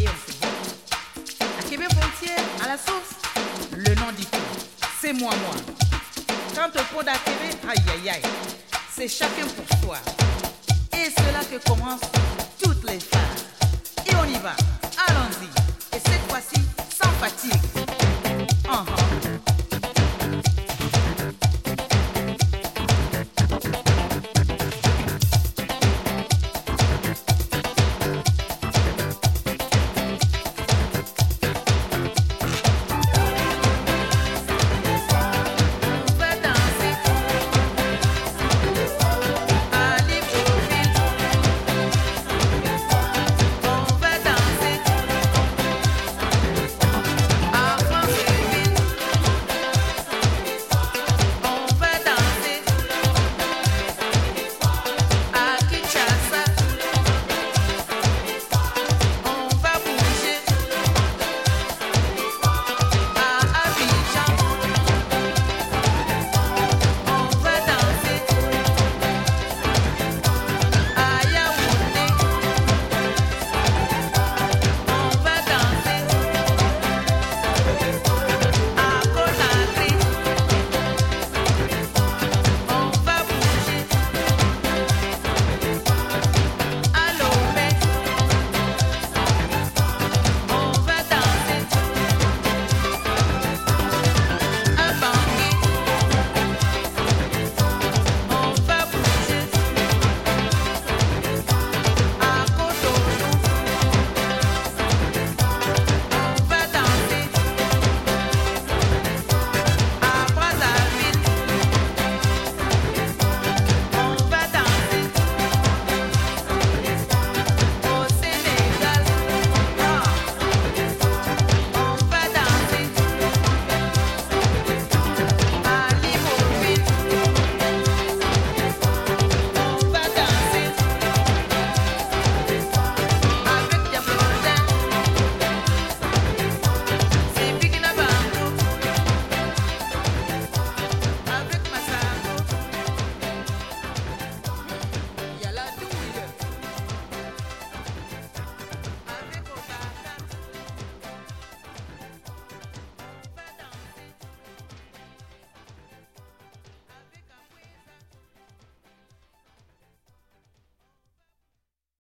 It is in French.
et on se dit. À Québec à la source, le nom dit tout. C'est moi, moi. Quand au pont d'Akébé, aïe aïe aïe, c'est chacun pour soi. Et c'est là que commencent toutes les phases. Et on y va, allons-y. Et cette fois-ci, sans fatigue.